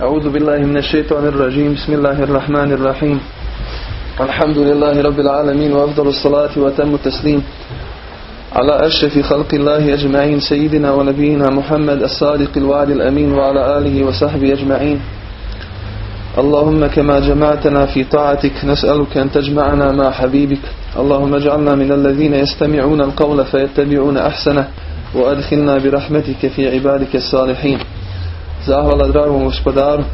أعوذ بالله من الشيطان الرجيم. بسم الله الرحمن الرحيم. الحمد لله رب العالمين وأفضل الصلاة وتم التسليم على أشرف خلق الله أجمعين سيدنا ونبينا محمد الصادق الوعد الأمين وعلى آله وصحبه أجمعين. اللهم كما جمعتنا في طاعتك نسألك أن تجمعنا مع حبيبك. اللهم اجعلنا من الذين يستمعون القول فيتبعون أحسنه وأدخلنا برحمتك في عبادك الصالحين. Zahvala dragom gospodaru.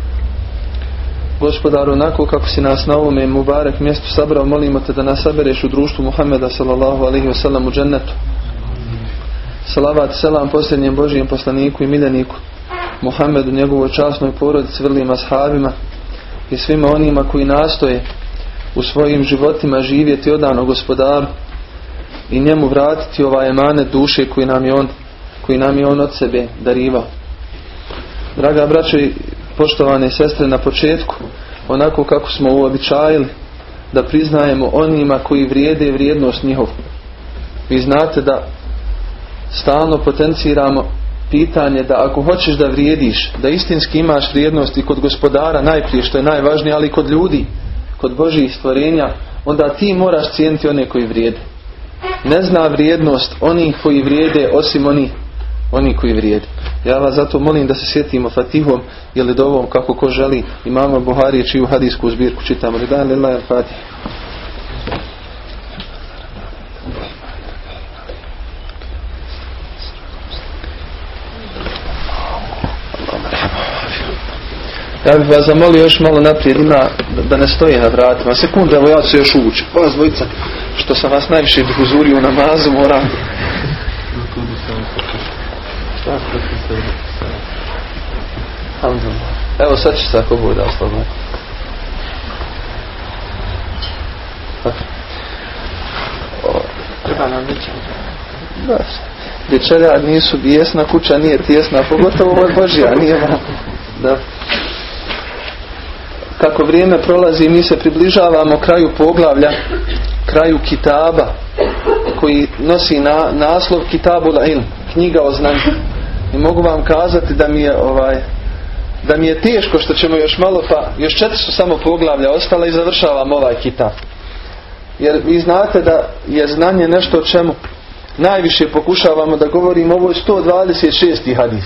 Gospodaru, onako kako si nas na ovome Mubarek mjestu sabrao, molimo te da nas sabereš u društvu Muhammeda sallallahu alaihi wasallam u džennetu. Salavat selam posljednjem Božijem poslaniku i miljeniku Muhammedu, njegovoj časnoj porodici, vrlim ashabima i svima onima koji nastoje u svojim životima živjeti odano gospodaru i njemu vratiti ovaj emanet duše koji nam je on, koji nam je on od sebe darivao. Draga braćo i poštovane sestre, na početku, onako kako smo uobičajili, da priznajemo onima koji vrijede vrijednost njihov. Vi znate da stalno potenciramo pitanje da ako hoćeš da vrijediš, da istinski imaš vrijednost i kod gospodara najprije što je najvažnije, ali i kod ljudi, kod Božih stvorenja, onda ti moraš cijeniti one koji vrijede. Ne zna vrijednost onih koji vrijede osim onih oni koji vrijede. Ja vas zato molim da se sjetimo Fatihom ili dovom kako ko želi imama Buharije čiju hadijsku zbirku čitamo. Ridan lillahi al-Fatih. Ja bih vas zamolio još malo naprijed ima da ne stoji na vratima. Sekunda, evo ja ću još ući. Vas dvojica, što sam vas najviše uzurio u namazu, moram Evo sad će se ako bude slobodno. Treba nam. Da. Nisu bijesna, kuća nije tijesna, pogotovo ovo je Božja, nije. Da. Kako vrijeme prolazi, mi se približavamo kraju poglavlja, kraju kitaba, koji nosi na, naslov Kitabul Ilm, knjiga o znanju. I mogu vam kazati da mi je ovaj da mi je teško što ćemo još malo pa još četiri su samo poglavlja ostala i završavam ovaj kitab. Jer vi znate da je znanje nešto o čemu najviše pokušavamo da govorimo ovo je 126. hadis.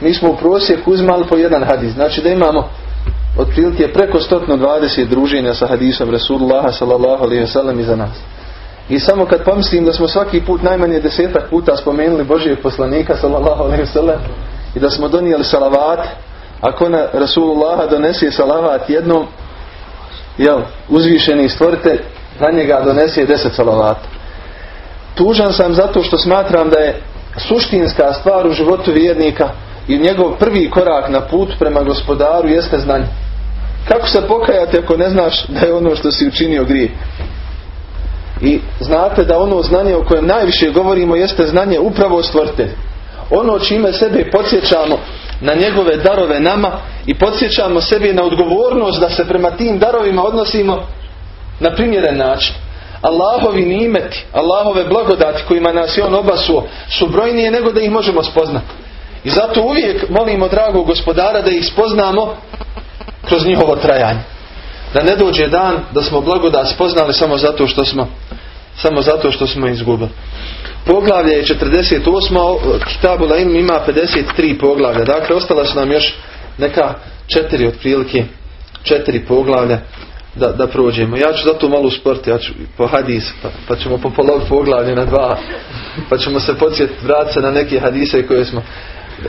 Mi smo u prosjeku uzmali po jedan hadis. Znači da imamo otprilike preko 120 druženja sa hadisom Rasulullah sallallahu alaihi wasallam iza nas. I samo kad pomislim da smo svaki put najmanje desetak puta spomenuli Božijeg poslanika sallallahu alaihi wasallam i da smo donijeli salavat, ako na Rasulullaha donese salavat jednom, jel, uzvišeni stvoritelj, na njega donese deset salavata. Tužan sam zato što smatram da je suštinska stvar u životu vjernika i njegov prvi korak na put prema gospodaru jeste znanje. Kako se pokajati ako ne znaš da je ono što si učinio grije? I znate da ono znanje o kojem najviše govorimo jeste znanje upravo stvrte. Ono čime sebe podsjećamo na njegove darove nama i podsjećamo sebi na odgovornost da se prema tim darovima odnosimo na primjeren način. Allahovi nimeti, Allahove blagodati kojima nas je on obasuo su brojnije nego da ih možemo spoznati. I zato uvijek molimo dragog gospodara da ih spoznamo kroz njihovo trajanje. Da ne dođe dan da smo blagodat spoznali samo zato što smo samo zato što smo izgubili. Poglavlje je 48. Kitabu Laim ima 53 poglavlja. Dakle, ostala su nam još neka četiri otprilike četiri poglavlja da, da prođemo. Ja ću zato malo usporti, ja ću po hadis, pa, pa ćemo po poglavlje na dva, pa ćemo se podsjetiti vratiti na neke hadise koje smo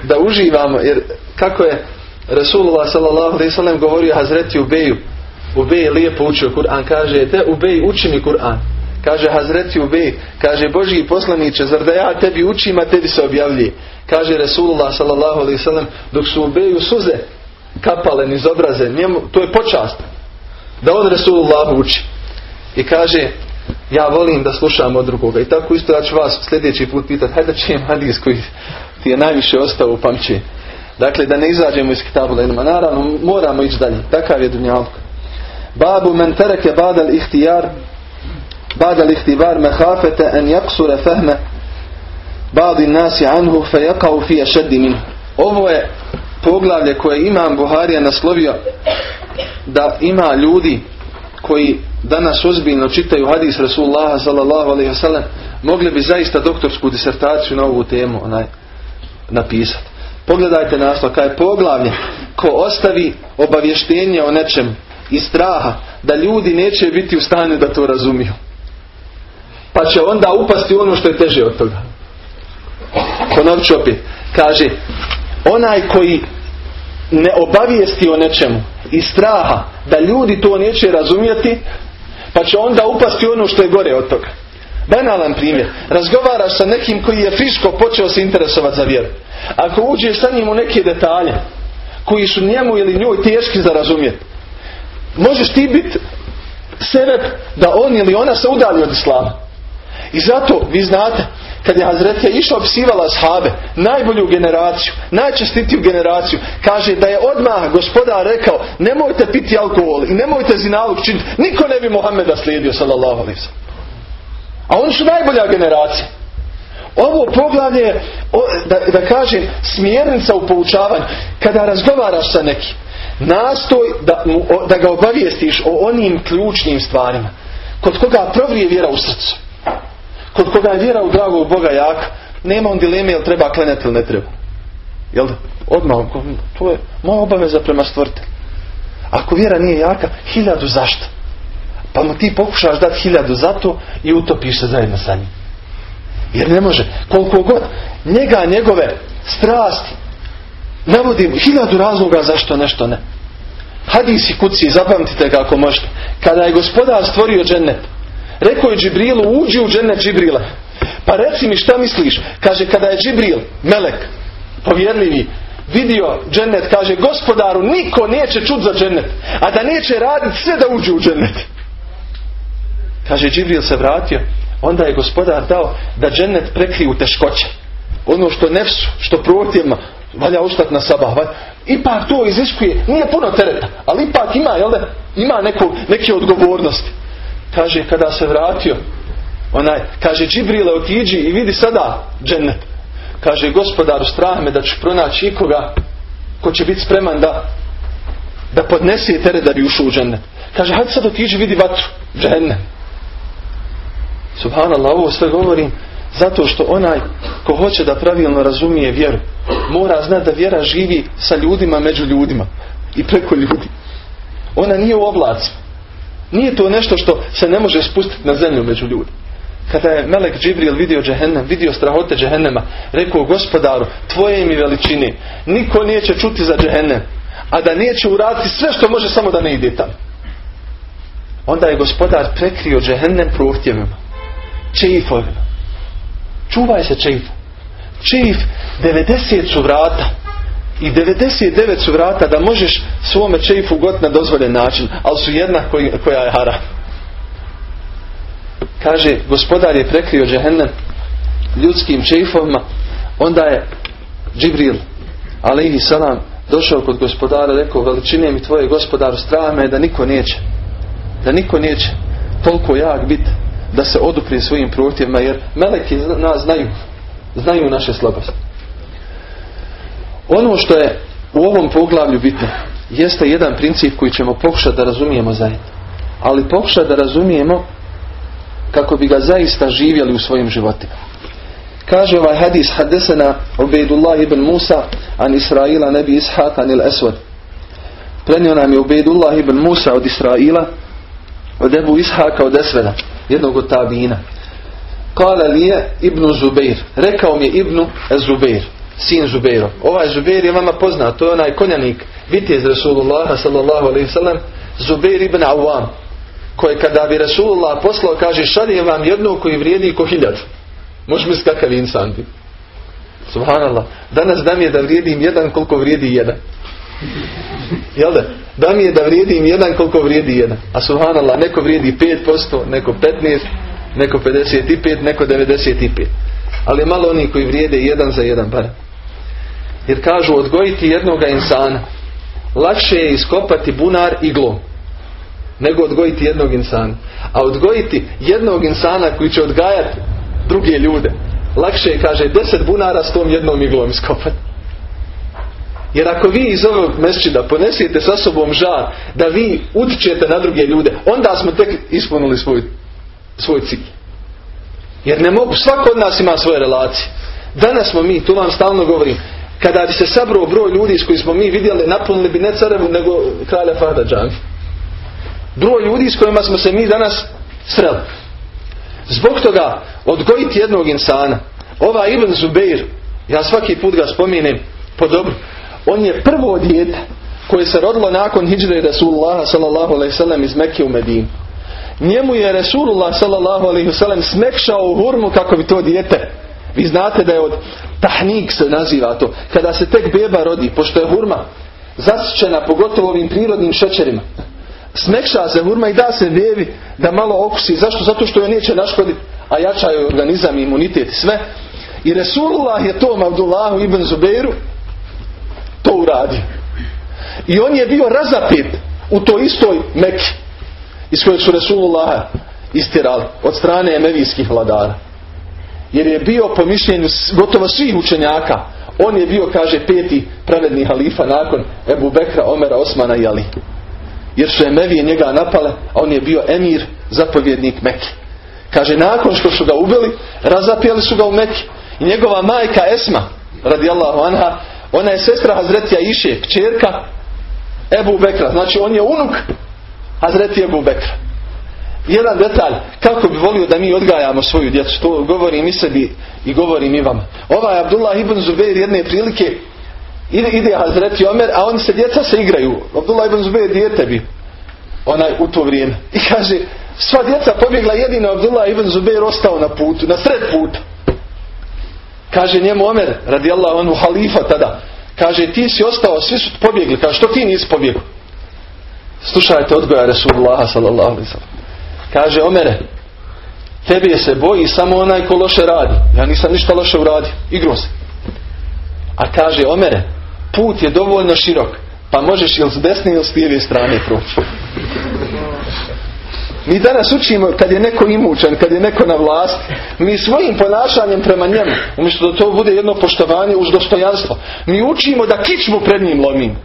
da uživamo, jer kako je Rasulullah sallallahu sallam govorio Hazreti Ubeju, Ubej je lijepo učio Kur'an, kaže, te Ubej uči mi Kur'an. Kaže Hazreti Ubej, kaže Božji poslaniče, zar da ja tebi učim, a tebi se objavljuje. Kaže alaihi sallam, dok su Ubeju suze kapale niz obraze, njemu, to je počast. Da on Rasulullah uči. I kaže, ja volim da slušam od drugoga. I tako isto ja ću vas sljedeći put pitati, hajde čujem hadis koji ti je najviše ostao u pamćenju. Dakle, da ne izađemo iz kitabu ilma. Naravno, moramo ići dalje. Takav je dunjalk. Babu men tereke badal ihtijar badal ihtibar mehafete en jaksure fehme badi nasi anhu fe jakau fi ašeddi minhu. Ovo je poglavlje koje imam Buharija naslovio da ima ljudi koji danas ozbiljno čitaju hadis Rasulullah sallallahu alaihi wasallam mogli bi zaista doktorsku disertaciju na ovu temu onaj, napisati. Pogledajte naslov, kaj je poglavlje ko ostavi obavještenje o nečem i straha da ljudi neće biti u stanju da to razumiju. Pa će onda upasti ono što je teže od toga. Ponovit ću opet. Kaže, onaj koji ne obavijesti o nečemu i straha da ljudi to neće razumjeti, pa će onda upasti ono što je gore od toga. Banalan primjer. Razgovaraš sa nekim koji je friško počeo se interesovati za vjeru. Ako uđeš sa njim u neke detalje koji su njemu ili njoj teški za razumjeti, možeš ti biti sebe da on ili ona se udali od islama. I zato, vi znate, kad je Hazretija išla opisivala shabe, najbolju generaciju, najčestitiju generaciju, kaže da je odmah gospodar rekao nemojte piti alkohol i nemojte zinalog činiti. Niko ne bi Mohameda slijedio, sallallahu alaihi A oni su najbolja generacija. Ovo poglavlje, da, da kažem, smjernica u poučavanju. Kada razgovaraš sa nekim, nastoj da, da ga obavijestiš o onim ključnim stvarima. Kod koga provrije vjera u srcu. Kod koga je vjera u dragog Boga jaka, nema on dileme jel treba klenati ili ne treba. Jel? Odmah, to je moja obaveza prema stvrtelju. Ako vjera nije jaka, hiljadu zašto? Pa mu ti pokušaš dati hiljadu za to i utopiš se zajedno sa njim. Jer ne može. Koliko god njega, njegove strasti navodim hiljadu razloga zašto nešto ne. Hadisi kuci, zapamtite ga ako možete. Kada je gospodar stvorio džennet, rekao je Džibrilu, uđi u džennet Džibrila. Pa reci mi šta misliš? Kaže, kada je Džibril, melek, povjerljivi, vidio džennet, kaže, gospodaru, niko neće čut za džennet, a da neće raditi sve da uđe u džennet. Kaže, Džibril se vratio, onda je gospodar dao da džennet prekriju teškoće. Ono što nefsu, što protivno, valja ostati na sabah. Ipak to iziskuje, nije puno tereta, ali ipak ima, jel da, ima neko, neke odgovornosti. Kaže, kada se vratio, onaj, kaže, Džibrile, otiđi i vidi sada džennet. Kaže, gospodaru, strah me da ću pronaći ikoga ko će biti spreman da da podnese teret da bi ušao u džennet. Kaže, hajde sad otiđi, vidi vatru, džennet. Subhanallah, ovo sve govorim zato što onaj ko hoće da pravilno razumije vjeru, mora znati da vjera živi sa ljudima među ljudima i preko ljudi. Ona nije u oblaci. Nije to nešto što se ne može spustiti na zemlju među ljudi. Kada je Melek Džibril vidio džehennem, vidio strahote džehennema, rekao gospodaru, tvoje mi veličine, niko neće čuti za džehennem, a da neće uraditi sve što može samo da ne ide tamo. Onda je gospodar prekrio džehennem prohtjevima čeifovima. Čuvaj se čeifa. Čeif 90 su vrata i 99 su vrata da možeš svome čeifu got na dozvoljen način, ali su jedna koja je haram. Kaže, gospodar je prekrio džehennem ljudskim čeifovima, onda je Džibril, alaihi salam, došao kod gospodara, rekao, veličine mi tvoje gospodaru, strah me da niko neće, da niko neće toliko jak biti da se oduprije svojim prohtjevima jer meleki nas znaju znaju naše slabosti. Ono što je u ovom poglavlju bitno jeste jedan princip koji ćemo pokušati da razumijemo zajedno. Ali pokušati da razumijemo kako bi ga zaista živjeli u svojim životima. Kaže ovaj hadis hadesena Ubejdullah ibn Musa an Israila nebi Ishaq anil Eswad prenio nam je Ubejdullah ibn Musa od Israila od Ebu Ishaka od Esveda jednog od tabina. Kala li je Ibnu Zubeir. Rekao mi je Ibnu Zubeir. Sin Zubeiro. Ovaj Zubeir je vama poznat. To je onaj konjanik. Vitez Rasulullah sallallahu alaihi sallam. Zubeir ibn Awam. Koji kada bi Rasulullah poslao kaže šalje vam jednog koji vrijedi ko hiljad. Možeš mi kakav insan biti. Subhanallah. Danas da mi je da vrijedim jedan koliko vrijedi jedan. Jel da? Da mi je da vrijedim jedan koliko vrijedi jedan. A subhanallah, neko vrijedi 5%, neko 15%, neko 55%, neko 95%. Ali malo oni koji vrijede jedan za jedan bar. Jer kažu odgojiti jednoga insana. Lakše je iskopati bunar iglom. Nego odgojiti jednog insana. A odgojiti jednog insana koji će odgajati druge ljude. Lakše je, kaže, deset bunara s tom jednom iglom iskopati. Jer ako vi iz ovog mesčida ponesete sa sobom žar da vi utičete na druge ljude, onda smo tek ispunili svoj, svoj cilj. Jer ne mogu, svako od nas ima svoje relacije. Danas smo mi, tu vam stalno govorim, kada bi se sabrao broj ljudi s koji smo mi vidjeli, napunili bi ne carevu nego kralja Fahda Džami. Broj ljudi s kojima smo se mi danas sreli. Zbog toga odgojiti jednog insana. Ova Ibn Zubeir, ja svaki put ga spominjem po dobru, on je prvo dijete koje se rodilo nakon hijđre Rasulullah sallallahu alaihi sallam iz Mekke u Medinu. Njemu je Rasulullah sallallahu alaihi sallam smekšao u hurmu kako bi to dijete. Vi znate da je od tahnik se naziva to. Kada se tek beba rodi, pošto je hurma zasićena pogotovo ovim prirodnim šećerima. Smekša se hurma i da se bebi da malo okusi. Zašto? Zato što joj neće naškoditi, a jačaju organizam i imunitet sve. I Resulullah je tom Abdullahu ibn Zubeiru to uradio. I on je bio razapet u toj istoj Meki iz kojeg su Resulullah istirali od strane emevijskih vladara. Jer je bio po mišljenju gotovo svih učenjaka. On je bio, kaže, peti pravedni halifa nakon Ebu Bekra, Omera, Osmana i Ali. Jer su Emevije njega napale, a on je bio emir, zapovjednik Meki. Kaže, nakon što su ga ubili, razapijali su ga u Meki. I njegova majka Esma, radijallahu anha, ona je sestra Hazretija Iše, kćerka Ebu Bekra. Znači on je unuk Hazreti Ebu Bekra. Jedan detalj, kako bi volio da mi odgajamo svoju djecu, to govorim i sebi i govorim i vama. Ovaj Abdullah ibn Zubair jedne prilike ide, ide Hazreti Omer, a oni se djeca se igraju. Abdullah ibn Zubair dijete bi onaj u to vrijeme. I kaže, sva djeca pobjegla jedino Abdullah ibn Zubair ostao na putu, na sred puta. Kaže njemu Omer, radijallahu anhu, halifa tada. Kaže, ti si ostao, svi su pobjegli. Kaže, što ti nisi pobjegao? Slušajte odgoja Resulullah sallallahu alaihi. Kaže, Omere, tebi je se boji samo onaj ko loše radi. Ja nisam ništa loše uradio. Igro se. A kaže, Omere, put je dovoljno širok. Pa možeš ili s desne ili s lijeve strane proći. Mi danas učimo kad je neko imućan, kad je neko na vlasti, mi svojim ponašanjem prema njemu, umjesto da to bude jedno poštovanje uz dostojanstvo, mi učimo da kičmu pred njim lomimo.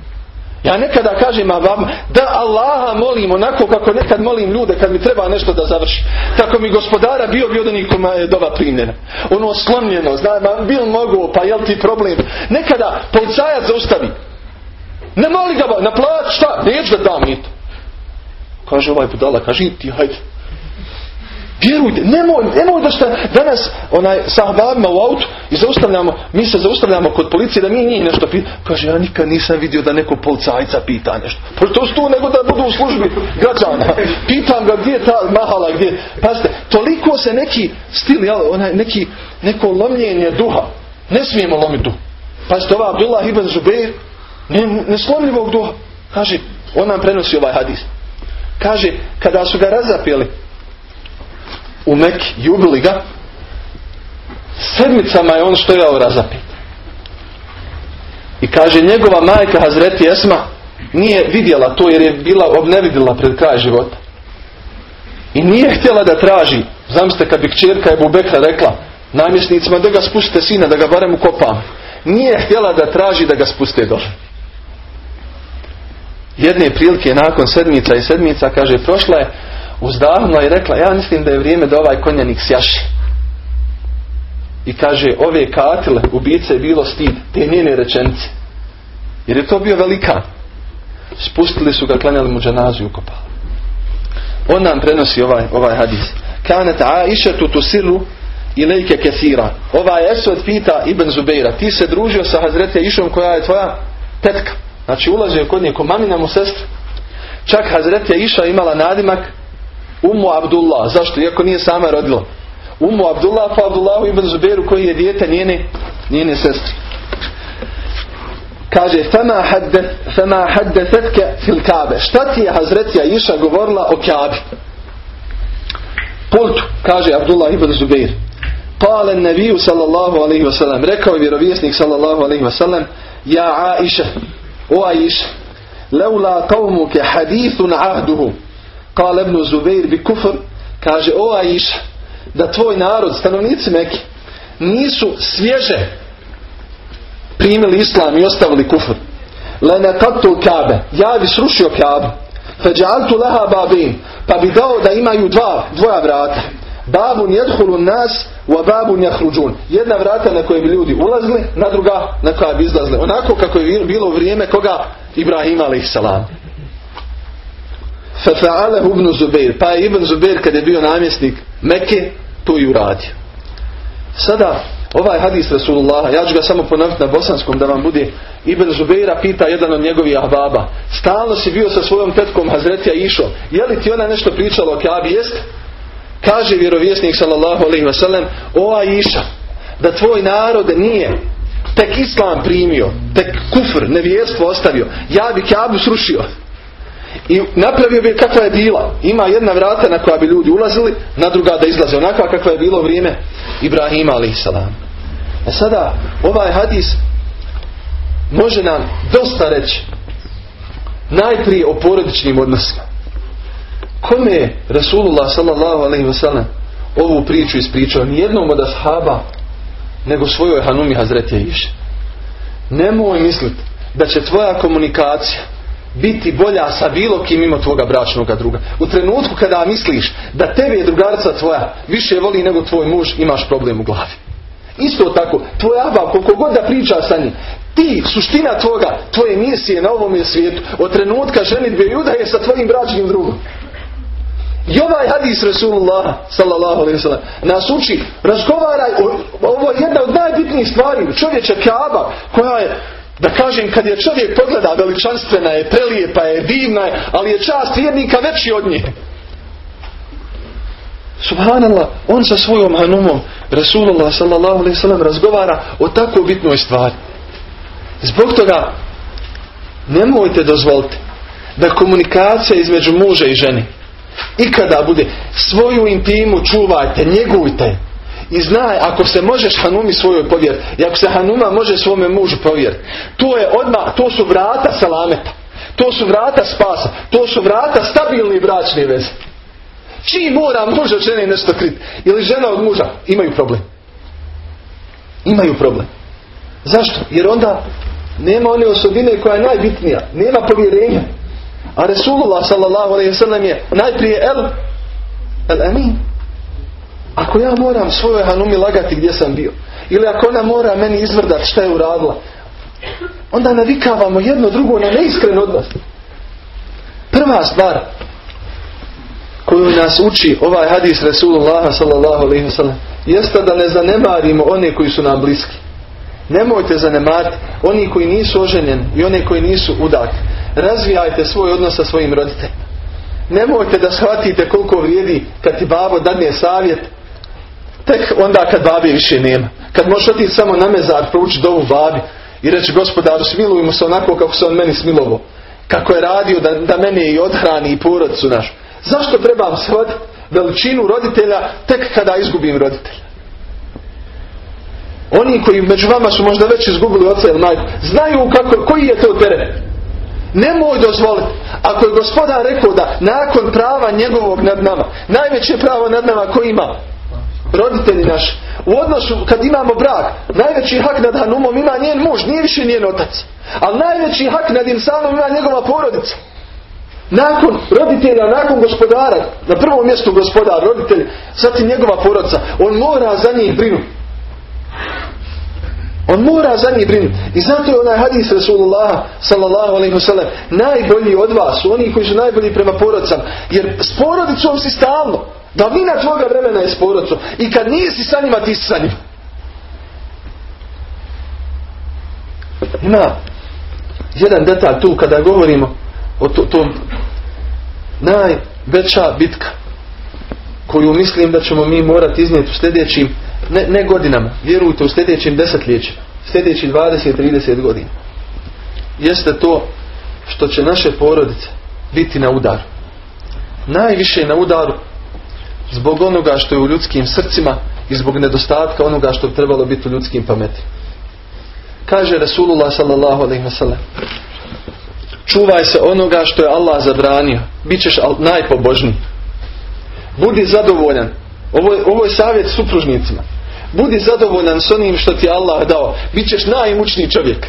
Ja nekada kažem vam da Allaha molim onako kako nekad molim ljude kad mi treba nešto da završi. Tako mi gospodara bio bi od onih je doba primljena. Ono slomljeno, zna, bil mogu, pa jel ti problem. Nekada policajac zaustavi. Ne moli ga, na plać, šta? Neću da dam to. Kaže ovaj budala, kaže ti, hajde. Vjerujte, nemoj, nemoj da šta danas onaj sahabavima u autu i zaustavljamo, mi se zaustavljamo kod policije da mi njih nešto pita. Kaže, ja nikad nisam vidio da neko policajca pita nešto. Pa to stu nego da budu u službi građana. Pitam ga gdje je ta mahala, gdje. Pazite, toliko se neki stil, jel, onaj, neki, neko lomljenje duha. Ne smijemo lomiti duh. Pazite, ova Abdullah ibn Zubeir, ne, neslomljivog duha. Kaže, on nam prenosi ovaj hadis. Kaže, kada su ga razapjeli u Meki i ubili ga, sedmicama je on stojao razapet. I kaže, njegova majka Hazreti Esma nije vidjela to jer je bila obnevidila pred kraj života. I nije htjela da traži, zamislite kad bi kćerka Ebu Bekra rekla namjesnicima da ga spustite sina, da ga barem ukopam. Nije htjela da traži da ga spuste dole jedne prilike nakon sedmica i sedmica, kaže, prošla je, uzdahnula i rekla, ja mislim da je vrijeme da ovaj konjanik sjaši. I kaže, ove katile, ubice je bilo stid, te njene rečenice. Jer je to bio velikan. Spustili su ga, klanjali mu džanazu i ukopali. On nam prenosi ovaj, ovaj hadis. Aisha tu siru i lejke kesira. Ovaj Esod pita Ibn Zubeira, ti se družio sa Hazrete Išom koja je tvoja tetka. Znači ulazio kod nje ko mamina mu sestra. Čak Hazretja Iša imala nadimak Umu Abdullah. Zašto? Iako nije sama rodila. Umu Abdullah pa Abdullahu ibn Zuberu koji je dijete njene, njene sestre. Kaže Fama, hadde, fama haddesetke fil kabe. Šta ti je Hazretja Iša govorila o kabi? Pultu, kaže Abdullah ibn Zubeir. Kale nebiju sallallahu alaihi wasallam. Rekao je vjerovjesnik sallallahu alaihi wasallam. Ja Aisha, o Aisha, leula qavmuke hadithun ahduhu, kale ibn Zubeir bi kufr, kaže o Aisha, da tvoj narod, stanovnici Mekke, nisu svježe primili islam i ostavili kufr. lenekatu kabe ja bi srušio kabu feđaltu leha babin pa bi dao da imaju dva dvoja vrata babun jedhulu nas wa babun jahruđun jedna vrata na koje bi ljudi ulazili na druga na koja bi izlazili onako kako je bilo vrijeme koga Ibrahima alaih salam ibn Zubair. Pa je Ibn Zubair kad je bio namjesnik Mekke, to i uradio. Sada, ovaj hadis Rasulullah, ja ću ga samo ponoviti na bosanskom da vam bude. Ibn Zubaira pita jedan od njegovih ahbaba. Stalno si bio sa svojom tetkom Hazretija išao. Je li ti ona nešto pričala o Kabi? Jest? Kaže vjerovjesnik sallallahu alaihi wa sallam, ova iša, da tvoj narod nije tek islam primio, tek kufr, nevjerstvo ostavio, ja bi Kabu srušio. I napravio bi kakva je bila. Ima jedna vrata na koja bi ljudi ulazili, na druga da izlaze. Onakva kakva je bilo vrijeme Ibrahima a.s. A sada ovaj hadis može nam dosta reći najprije o porodičnim odnosima. Kome je Rasulullah sallallahu alaihi wasallam ovu priču ispričao? Nijednom od ashaba nego svojoj Hanumi Hazreti Iše. Nemoj misliti da će tvoja komunikacija biti bolja sa bilo kim ima tvoga bračnog druga. U trenutku kada misliš da tebe je drugarica tvoja više voli nego tvoj muž, imaš problem u glavi. Isto tako, tvoj aba, koliko god da priča sa njim, ti, suština tvoga, tvoje misije na ovom svijetu, od trenutka ženitbe i udaje sa tvojim bračnim drugom. I ovaj hadis Rasulullah sallallahu alaihi sallam nas uči, razgovaraj, ovo je jedna od najbitnijih stvari, čovječa kaba koja je da kažem, kad je čovjek pogleda veličanstvena je, prelijepa je, divna je, ali je čast vjernika veći od nje. Subhanallah, on sa svojom hanumom, Rasulullah sallallahu alaihi sallam, razgovara o tako bitnoj stvari. Zbog toga, nemojte dozvoliti da komunikacija između muža i žene ikada bude svoju intimu čuvajte, njegujte i znaj, ako se možeš Hanumi svojoj povjeriti, i ako se Hanuma može svome mužu povjeriti, to je odmah, to su vrata salameta. To su vrata spasa. To su vrata stabilni bračne veze. Čiji mora muž od žene nešto kriti? Ili žena od muža? Imaju problem. Imaju problem. Zašto? Jer onda nema one osobine koja je najbitnija. Nema povjerenja. A Resulullah sallallahu alaihi sallam je najprije el, el amin. Ako ja moram svojoj Hanumi lagati gdje sam bio, ili ako ona mora meni izvrdati šta je uradila, onda navikavamo jedno drugo na neiskren odnos. Prva stvar koju nas uči ovaj hadis Resulullah sallallahu alaihi wasallam jeste da ne zanemarimo one koji su nam bliski. Nemojte zanemariti oni koji nisu oženjeni i one koji nisu udati. Razvijajte svoj odnos sa svojim roditeljima. Nemojte da shvatite koliko vrijedi kad ti babo dadne savjet tek onda kad babi više nema. Kad možeš otići samo na mezar, proučiti dovu babi i reći gospodaru smilujmo se onako kako se on meni smilovo. Kako je radio da, da mene i odhrani i porodcu naš. Zašto trebam shvatiti veličinu roditelja tek kada izgubim roditelja? Oni koji među vama su možda već izgubili oca ili majku, znaju kako, koji je to teret. Nemoj dozvoliti. Ako je gospodar rekao da nakon prava njegovog nad nama, najveće pravo nad nama koji ima? roditelji naši. U odnosu kad imamo brak, najveći hak nad Hanumom ima njen muž, nije više njen otac. Ali najveći hak nad insanom ima njegova porodica. Nakon roditelja, nakon gospodara, na prvom mjestu gospodar, roditelj, zatim njegova porodica, on mora za njih brinuti. On mora za njih brinuti. I zato je onaj hadis Rasulullah sallallahu alaihi wasallam najbolji od vas oni koji su najbolji prema porodicama. Jer s porodicom si stalno. Davina tvoga vremena je s porodicom. I kad nisi sa njima, ti si sa njima. Ima jedan detalj tu kada govorimo o to, tom najveća bitka koju mislim da ćemo mi morati iznijeti u sljedećim ne, ne godinama, vjerujte u sljedećim desetljećima, sljedećih 20-30 godina. Jeste to što će naše porodice biti na udaru. Najviše na udaru zbog onoga što je u ljudskim srcima i zbog nedostatka onoga što trebalo biti u ljudskim pametima. Kaže Rasulullah sallallahu alaihi wa čuvaj se onoga što je Allah zabranio. Bićeš najpobožniji. Budi zadovoljan. Ovo je, ovo je savjet supružnicima. Budi zadovoljan s onim što ti je Allah dao. Bićeš najimućniji čovjek.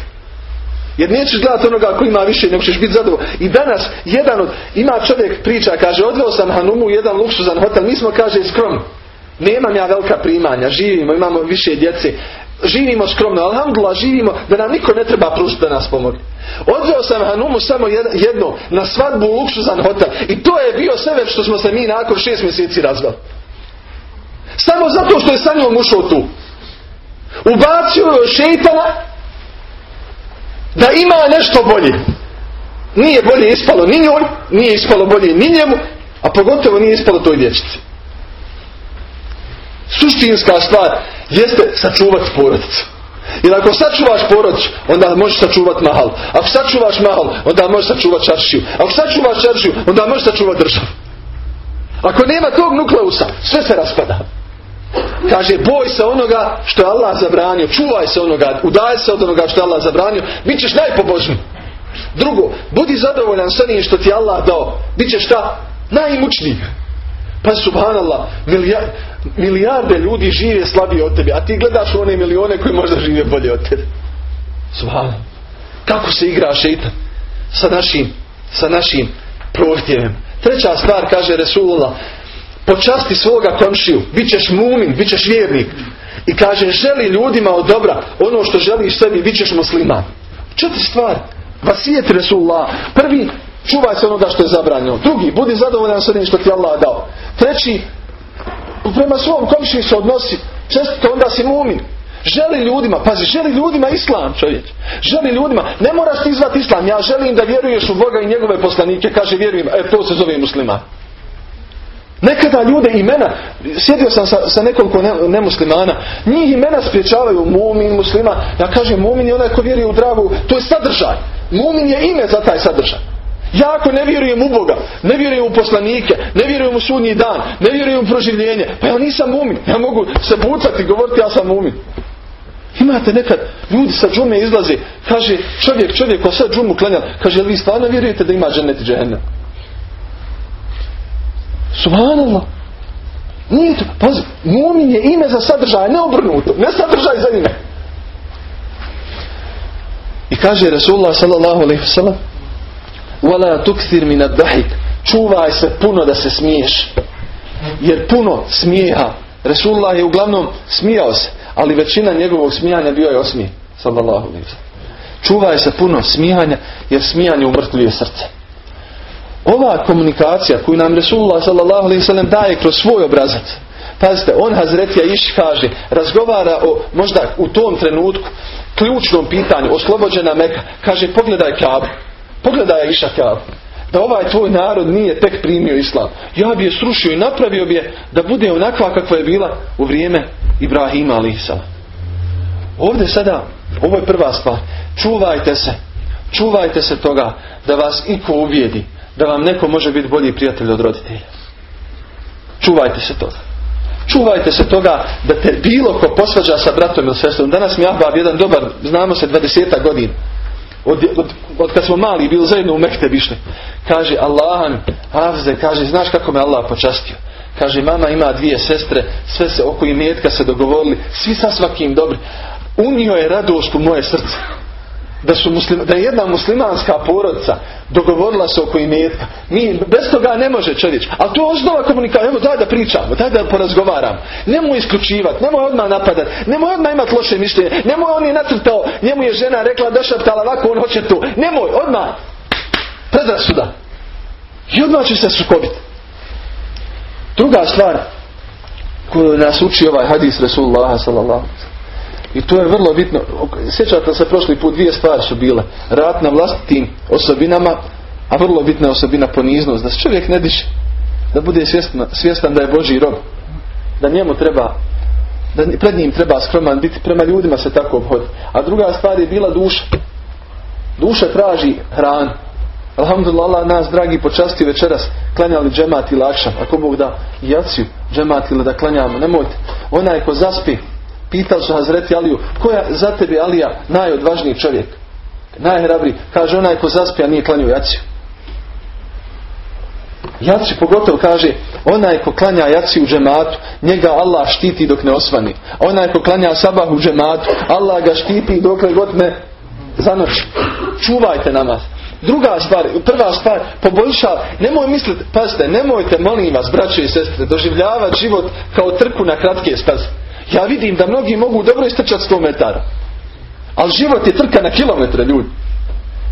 Jer nećeš gledati onoga koji ima više nego ćeš biti zadovoljan. I danas jedan od, ima čovjek priča, kaže odveo sam Hanumu jedan luksuzan hotel, mi smo kaže skromno. Nemam ja velika primanja, živimo, imamo više djece. Živimo skromno, alhamdulillah, živimo da nam niko ne treba pružiti da nas pomogne. Odveo sam Hanumu samo jedno, na svadbu u luksuzan hotel. I to je bio sve što smo se mi nakon šest mjeseci razvali. Samo zato što je sa njom ušao tu. Ubacio je šeitana da ima nešto bolje. Nije bolje ispalo ni njoj, nije ispalo bolje ni njemu, a pogotovo nije ispalo toj dječici. Suštinska stvar jeste sačuvati porodicu. Jer ako sačuvaš porodicu, onda možeš sačuvati mahal. Ako sačuvaš mahal, onda možeš sačuvati čaršiju. Ako sačuvaš čaršiju, onda možeš sačuvati državu. Ako nema tog nukleusa, sve se raspada. Kaže, boj se onoga što je Allah zabranio. Čuvaj se onoga, udaj se od onoga što je Allah zabranio. Bićeš najpobožniji. Drugo, budi zadovoljan sa onim što ti Allah dao. Bićeš šta? Najimućniji. Pa subhanallah, milijarde ljudi žive slabije od tebe, a ti gledaš one milione koji možda žive bolje od tebe. Subhanallah. Kako se igra šeitan sa našim, sa našim prohtjevem. Treća stvar, kaže Resulullah, počasti svoga komšiju, bit ćeš mumin, bit ćeš vjernik. I kaže, želi ljudima od dobra ono što želiš sebi, bit ćeš musliman. Četiri stvari. Vasijet Resulullah. Prvi, čuvaj se onoga što je zabranjeno. Drugi, budi zadovoljan sa onim što ti Allah dao. Treći, prema svom komšiji se odnosi. Čestito, onda si mumin. Želi ljudima, pazi, želi ljudima islam čovjek. Želi ljudima, ne moraš ti zvati islam, ja želim da vjeruješ u Boga i njegove poslanike, kaže vjerujem, e to se zove musliman. Nekada ljude imena, sjedio sam sa, sa nekoliko nemuslimana, njih imena spriječavaju, mumin, muslima, ja kažem mumin je onaj ko vjeruje u dragu, to je sadržaj. Mumin je ime za taj sadržaj. Ja ako ne vjerujem u Boga, ne vjerujem u poslanike, ne vjerujem u sudnji dan, ne vjerujem u proživljenje, pa ja nisam mumin. Ja mogu se bucati i govoriti ja sam mumin. Imate nekad, ljudi sa džume izlazi, kaže čovjek, čovjek ko sad džumu klanja, kaže, vi stvarno vjerujete da ima džennet i? Subhanallah. Nije to. Pazi, mumin je ime za sadržaj, ne obrnuto. Ne sadržaj za ime. I kaže Rasulullah sallallahu alaihi wasallam Vala tuksir mi nad dahik. Čuvaj se puno da se smiješ. Jer puno smijeha. Rasulullah je uglavnom smijao se, ali većina njegovog smijanja bio je osmije. Sallallahu alaihi wasallam. Čuvaj se puno smijanja, jer smijanje umrtljuje srce ova komunikacija koju nam Resulullah s.a.v. daje kroz svoj obrazac. Pazite, on Hazretija Iš kaže, razgovara o, možda u tom trenutku, ključnom pitanju, oslobođena Meka, kaže, pogledaj Kabu, pogledaj Iša Kabu, da ovaj tvoj narod nije tek primio islam. Ja bi je srušio i napravio bi je da bude onakva kakva je bila u vrijeme Ibrahima a.s. Ovdje sada, ovo je prva stvar, čuvajte se, čuvajte se toga da vas iko uvijedi da vam neko može biti bolji prijatelj od roditelja. Čuvajte se toga. Čuvajte se toga da te bilo ko posvađa sa bratom ili sestrom. Danas mi Ahbab jedan dobar, znamo se 20 godina. Od, od, od, kad smo mali bili zajedno u Mehte bišli. Kaže Allahan, Avze, kaže, znaš kako me Allah počastio. Kaže, mama ima dvije sestre, sve se oko imetka se dogovorili, svi sa svakim dobri. Unio je radost u moje srce da, su muslim, da je jedna muslimanska porodica dogovorila se oko imetka. Mi, bez toga ne može čovjek. A to je osnova komunikacija. Nemo daj da pričamo, daj da porazgovaram. Nemoj isključivati, nemoj odmah napadat, nemoj odmah imati loše mišljenje, nemoj on je nacrtao, njemu je žena rekla došaptala ovako, on hoće tu. Nemoj, odmah. Predrasuda. I odmah će se sukobiti. Druga stvar koju nas uči ovaj hadis Rasulullah sallallahu i to je vrlo bitno. Sjećate se prošli put dvije stvari su bile. Rad na vlastitim osobinama, a vrlo bitna osobina poniznost. Da se čovjek ne diše. Da bude svjestan, svjestan da je Boži rob. Da njemu treba da pred njim treba skroman biti, prema ljudima se tako obhodi. A druga stvar je bila duša. Duša traži hran. Alhamdulillah, nas dragi počasti večeras klanjali džemat ili akšam. Ako Bog da jaciju džemat ili da klanjamo, nemojte. Onaj ko zaspi, Pitao su Hazreti Aliju, koja za tebe Alija najodvažniji čovjek? Najhrabriji. Kaže onaj ko zaspija nije klanio jaciju. Jaci pogotovo kaže, onaj ko klanja jaci u džematu, njega Allah štiti dok ne osvani. Onaj ko klanja sabah u džematu, Allah ga štiti dok god ne za noć. Čuvajte namaz. Druga stvar, prva stvar, poboljšava, nemoj misliti, pazite, nemojte, molim vas, braće i sestre, doživljavati život kao trku na kratke staze. Ja vidim da mnogi mogu dobro istrčati 100 metara. Ali život je trka na kilometre, ljudi.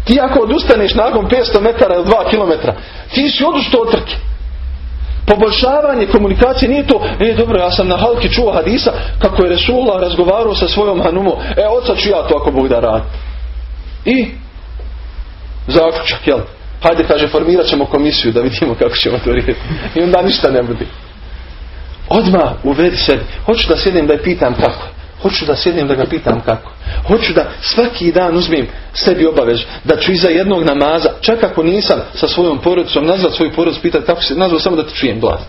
Ti ako odustaneš nakon 500 metara ili 2 kilometra, ti si odustao od trke. Poboljšavanje komunikacije nije to, e dobro, ja sam na halki čuo hadisa kako je Resulullah razgovarao sa svojom hanumom. E, oca ću ja to ako Bog da radi. I zaključak, jel? Hajde, kaže, formirat ćemo komisiju da vidimo kako ćemo to riješiti. I onda ništa ne bude. Odmah uvedi se, hoću da sjedim da je pitam kako. Hoću da sjedim da ga pitam kako. Hoću da svaki dan uzmem sebi obavezu da ću iza jednog namaza, čak ako nisam sa svojom porodicom, nazvat svoju porodicu, pitati kako se nazvao samo da te čujem glas.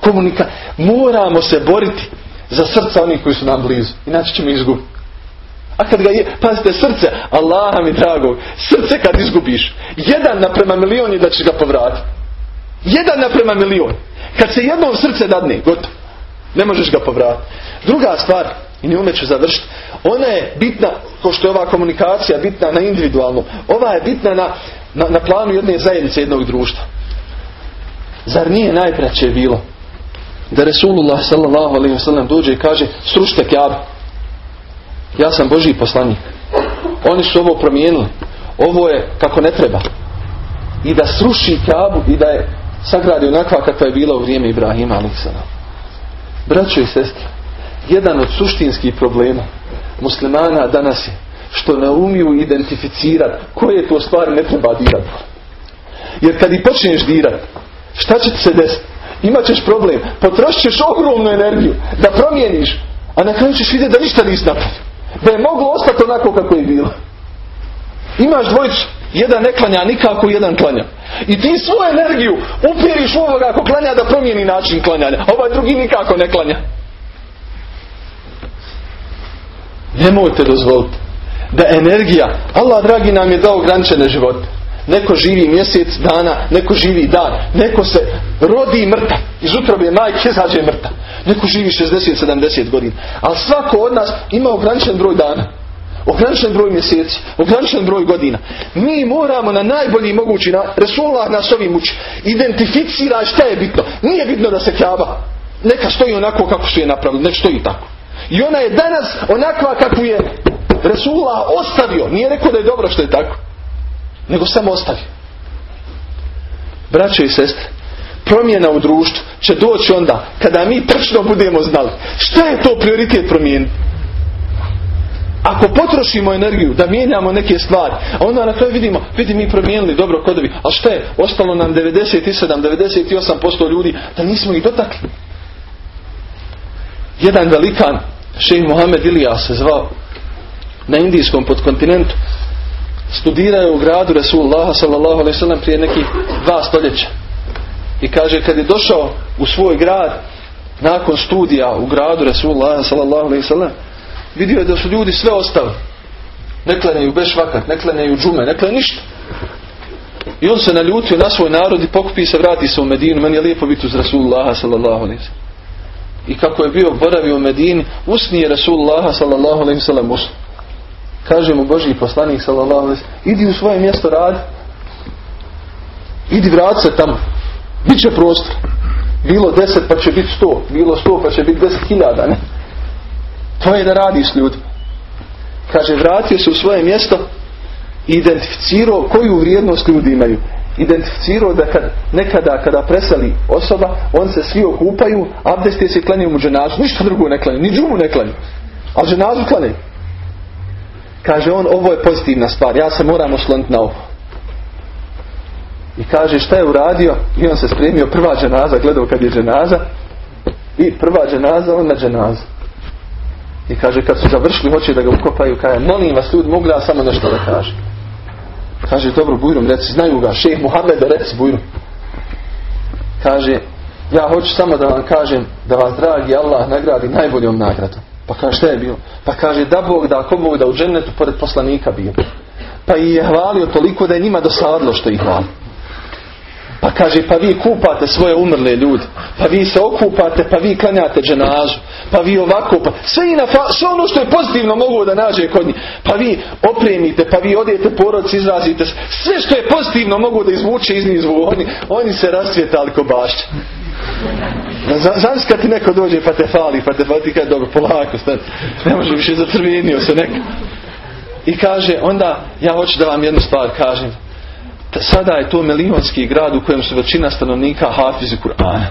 Komunika. Moramo se boriti za srca onih koji su nam blizu. Inače ćemo izgubiti. A kad ga je, pazite, srce, Allaha mi drago, srce kad izgubiš, jedan naprema milion je da ćeš ga povratiti. Jedan naprema milion. Kad se jednom srce dadne, gotovo. Ne možeš ga povratiti. Druga stvar, i njome ću završiti, ona je bitna, ko što je ova komunikacija bitna na individualnom, ova je bitna na, na, na planu jedne zajednice, jednog društva. Zar nije najpreće bilo da Resulullah sallallahu alaihi wasallam dođe i kaže srušte kjabu. Ja sam Božji poslanik. Oni su ovo promijenili. Ovo je kako ne treba. I da sruši kjabu i da je sagradi onakva kakva je bila u vrijeme Ibrahima a.s. Braćo i sestre, jedan od suštinskih problema muslimana danas je što ne umiju identificirati koje to stvari ne treba dirati. Jer kad i počneš dirati, šta će ti se desiti? Imaćeš problem, potrošit ćeš ogromnu energiju da promijeniš, a na kraju ćeš vidjeti da ništa nisi napravio. Da je moglo ostati onako kako je bilo. Imaš dvojicu, jedan ne klanja nikako, jedan klanja. I ti svoju energiju upiriš u ovoga ako klanja da promijeni način klanjanja. Ovaj drugi nikako ne klanja. Nemojte dozvoliti da energija, Allah dragi nam je dao ograničene živote. Neko živi mjesec dana, neko živi dan, neko se rodi mrtav. Iz utrobe majke izađe mrtav. Neko živi 60-70 godina. Ali svako od nas ima ograničen broj dana. Ograničen broj mjeseci, ograničen broj godina. Mi moramo na najbolji mogući na Resulullah nas ovim uči. Identificira šta je bitno. Nije bitno da se kjaba. Neka stoji onako kako su je napravili. Nek stoji tako. I ona je danas onakva kakvu je Resulullah ostavio. Nije rekao da je dobro što je tako. Nego samo ostavio. Braćo i sestre, promjena u društvu će doći onda kada mi točno budemo znali šta je to prioritet promijeniti. Ako potrošimo energiju da mijenjamo neke stvari, a onda na kraju vidimo, vidi mi promijenili dobro kodovi, a šta je? Ostalo nam 97-98% ljudi da nismo ih dotakli. Jedan velikan, šejh Mohamed Ilija se zvao, na indijskom podkontinentu, studirao u gradu alaihi sallam prije nekih dva stoljeća. I kaže, kad je došao u svoj grad, nakon studija u gradu alaihi sallam, vidio je da su ljudi sve ostali. Ne klanjaju bešvakat, ne klanjaju džume, ne klanjaju ništa. I on se naljutio na svoj narod i pokupi se, vrati se u Medinu. Meni je lijepo biti uz Rasulullah sallallahu alaihi. I kako je bio boravio u Medini, usni je Rasulullah sallallahu alaihi sallam usni. Kaže mu Božji poslanik sallallahu alaihi idi u svoje mjesto radi. Idi vrat se tamo. Biće prostor. Bilo deset pa će biti sto. Bilo sto pa će biti deset hiljada. Ne? To je da radi s ljudima. Kaže, vratio se u svoje mjesto i identificirao koju vrijednost ljudi imaju. Identificirao da kad, nekada kada preseli osoba, on se svi okupaju, abdestije se klanjaju mu dženazu, ništa drugo ne klanju, ni džumu ne klanju. Ali dženazu klanjaju. Kaže on, ovo je pozitivna stvar, ja se moram osloniti na ovo. I kaže šta je uradio? I on se spremio prva dženaza, gledao kad je dženaza. I prva dženaza, on na dženazu. I kaže kad su završili hoće da ga ukopaju, kaže molim vas ljudi mogu ja samo nešto da kaže. Kaže dobro Bujrum reci, znaju ga, šeh Muhammed reci Bujrum. Kaže ja hoću samo da vam kažem da vas dragi Allah nagradi najboljom nagradom. Pa kaže šta je bilo? Pa kaže da Bog da ako Bog da u džennetu pored poslanika bio. Pa i je hvalio toliko da je njima dosadlo što ih hvali. Pa kaže, pa vi kupate svoje umrle ljude. Pa vi se okupate, pa vi klanjate dženažu. Pa vi ovako, pa sve, i na sve ono što je pozitivno mogu da nađe kod njih. Pa vi opremite, pa vi odijete porodici, izrazite. Sve što je pozitivno mogu da izvuče iz njih oni, oni se rascvjetali ko bašće. Znaš kad ti neko dođe pa te fali, pa te fali, ti kada dobro, polako, stani. Ne može više zacrvenio se neko. I kaže, onda ja hoću da vam jednu stvar kažem. Sada je to milionski grad u kojem su većina stanovnika hafizi Kur'ana.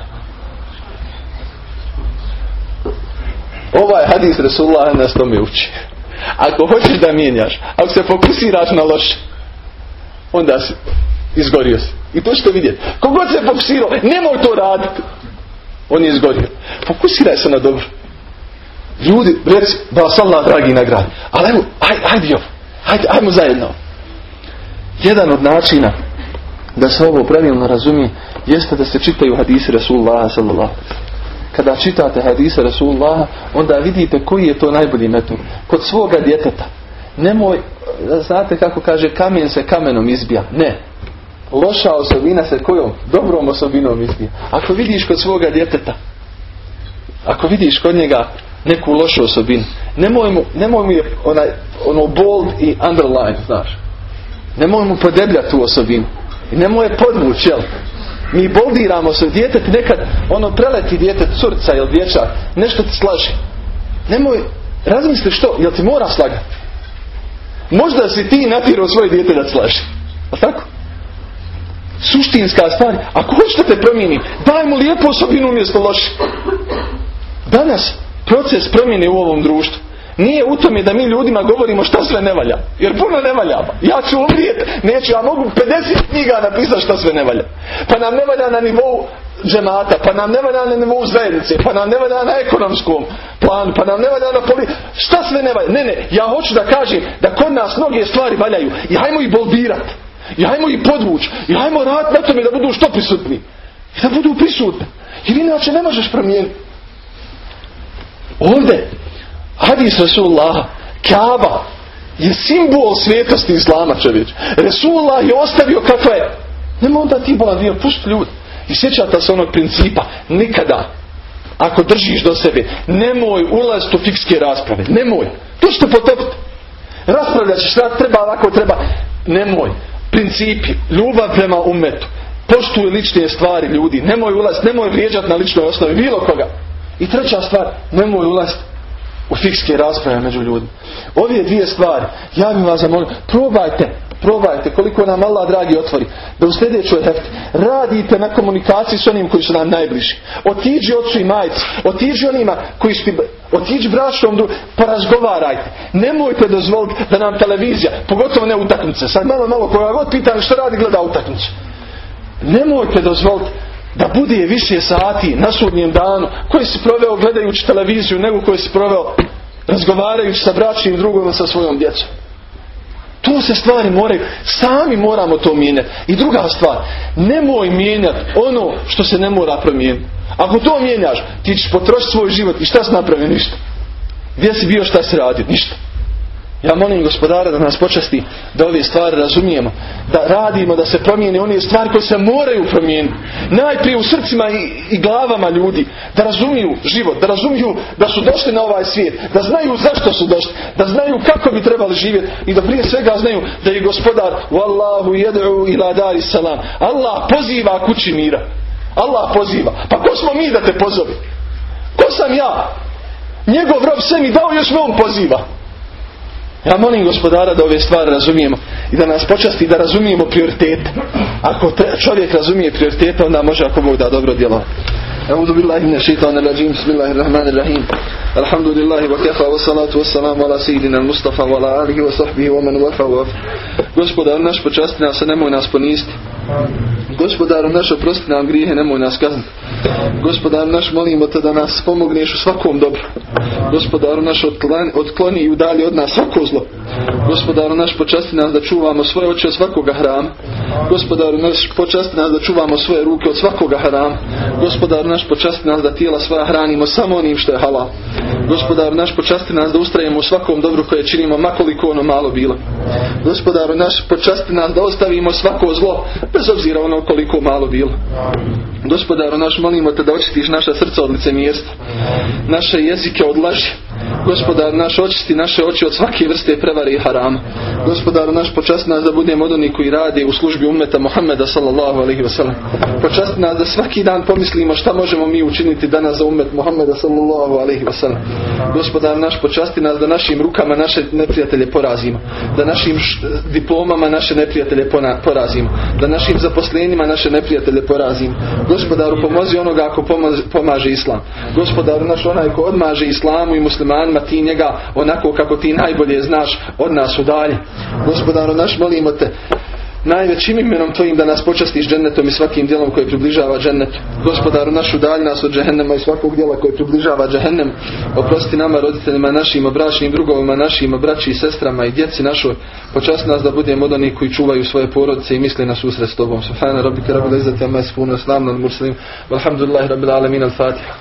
Ovaj hadis Rasulullah nas tome uči. Ako hoćeš da mijenjaš, ako se fokusiraš na loše, onda si izgorio si. I to ćete vidjeti. Kogod se fokusirao, nemoj to raditi. On je izgorio. Fokusiraj se na dobro. Ljudi, reci, vas Allah dragi nagradi. Ali evo, aj, ajde. Ajde, ajmo zajedno. Jedan od načina da se ovo pravilno razumije jeste da se čitaju hadisi Rasulullah sallallahu Kada čitate hadise Rasulullah onda vidite koji je to najbolji metod. Kod svoga djeteta. Nemoj, znate kako kaže, kamen se kamenom izbija. Ne. Loša osobina se kojom? Dobrom osobinom izbija. Ako vidiš kod svoga djeteta, ako vidiš kod njega neku lošu osobinu, nemoj mu, nemoj mu je onaj, ono bold i underline, znaš. Nemoj mu podebljati tu osobinu. I nemoj je podvući, jel? Mi boldiramo se, djetet nekad, ono preleti djetet, curca ili dječak, nešto ti slaži. Nemoj, razmisli što, jel ti mora slagati? Možda si ti natirao svoje dijete da slaži. A tako? Suštinska stvar, ako hoćeš da te promijeni, daj mu lijepu osobinu umjesto loše. Danas proces promjene u ovom društvu nije u tome da mi ljudima govorimo što sve ne valja. Jer puno ne valja. Ja ću umrijeti. Neću, ja mogu 50 knjiga napisati što sve ne valja. Pa nam ne valja na nivou džemata, pa nam ne valja na nivou zajednice, pa nam ne valja na ekonomskom planu, pa nam ne valja na poli... Šta sve ne valja? Ne, ne, ja hoću da kažem da kod nas mnoge stvari valjaju. I hajmo ih boldirati. I hajmo ih podvući. I hajmo raditi na tome da budu što prisutni. I da budu prisutni. Jer inače ne možeš promijeniti. Ovdje Hadis Rasulullah, Kaaba je simbol svetosti Islama čovječ. Rasulullah je ostavio kakva je. Nema onda ti bolan dio, pusti ljudi. I sjećate se onog principa, nikada, ako držiš do sebe, nemoj ulaziti u fikske rasprave. Nemoj. To ćete potopiti. Raspravljat ćeš, treba ovako, treba. Nemoj. Principi, ljubav prema umetu. Poštuj lične stvari ljudi. Nemoj ulaziti, nemoj vrijeđati na ličnoj osnovi, bilo koga. I treća stvar, nemoj ulaziti u fikske rasprave među ljudima. Ove dvije stvari, ja bih vas zamolio, probajte, probajte koliko nam Allah dragi otvori, da u sljedećoj hefti radite na komunikaciji s onim koji su nam najbliži. Otiđi ocu i majci, otiđi onima koji su otiđi bračnom pa porazgovarajte. Nemojte dozvoliti da nam televizija, pogotovo ne utakmice, sad malo malo koja god pita što radi gleda utakmice. Nemojte dozvoliti da bude više sati na sudnjem danu koji si proveo gledajući televiziju nego koji si proveo razgovarajući sa bračnim drugom sa svojom djecom. Tu se stvari moraju, sami moramo to mijenjati. I druga stvar, nemoj mijenjati ono što se ne mora promijeniti. Ako to mijenjaš, ti ćeš potrošiti svoj život i šta si napravio? Ništa. Gdje si bio, šta si radio? Ništa. Ja molim gospodara da nas počasti da ove stvari razumijemo. Da radimo, da se promijene one stvari koje se moraju promijeniti. Najprije u srcima i, glavama ljudi. Da razumiju život, da razumiju da su došli na ovaj svijet. Da znaju zašto su došli. Da znaju kako bi trebali živjeti. I da prije svega znaju da je gospodar Wallahu yad'u ila dari salam. Allah poziva kući mira. Allah poziva. Pa ko smo mi da te pozovi? Ko sam ja? Njegov rob sve mi dao, još me on poziva. Ja molim gospodara da ove stvari razumijemo i da nas počasti da razumijemo prioritete. Ako čovjek razumije prioritete, onda može ako Bog da dobro djelo. أعوذ بالله من الشيطان الرجيم بسم الله الرحمن الرحيم الحمد لله وكفى والصلاة والسلام على سيدنا المصطفى وعلى آله وصحبه ومن وفى وفى Gospodar naš počasti nas, nemoj nas poniziti. Gospodaru naš oprosti nam grijehe, nemoj nas kazniti. Gospodar naš molimo te da nas pomogneš u svakom dobru. Gospodaru naš otkloni, otkloni i udali od nas svako zlo. Gospodaru naš počasti nas da čuvamo svoje oči od svakoga hrama. Gospodaru naš počasti nas da čuvamo svoje ruke od svakoga harama. Gospodaru naš počasti nas da tijela svoja hranimo samo onim što je halal. Gospodaru naš počasti nas da ustrajemo u svakom dobru koje činimo makoliko ono malo bilo. Gospodaru naš počasti nas da ostavimo svako zlo bez obzira ono koliko malo bilo. Gospodaru naš molimo te da očistiš naša srca od lice mjesta. Naše jezike od laži. Gospodar naš očisti naše oči od svake vrste prevare i harama. Gospodaru naš počasti nas da budemo od onih koji radi u službi umeta Muhammeda sallallahu alaihi wasallam. Počasti nas da svaki dan pomislimo šta možemo mi učiniti danas za umet Muhammeda sallallahu alaihi wasallam. Gospodar naš počasti nas da našim rukama naše neprijatelje porazimo. Da našim diplomama naše neprijatelje porazimo. Da našim zaposlenjima naše neprijatelje porazimo. Gospodaru pomozi onoga ako pomaže islam. Gospodaru naš onaj ko odmaže islamu i muslimanima ti njega onako kako ti najbolje znaš od nas udalje. Gospodaru naš molimo te najvećim imenom tvojim da nas počastiš džennetom i svakim djelom koji približava džennetu. Gospodaru naš udalji nas od džehennema i svakog djela koji približava džehennem. Oprosti nama roditeljima našim, bračnim drugovima našim, braći i sestrama i djeci našoj. Počasti nas da budemo od onih koji čuvaju svoje porodice i misle na susret s tobom. Subhana rabbika rabbil izzati amma yasifun wa salamun al mursalin. Walhamdulillahi rabbil alamin. Al-Fatiha.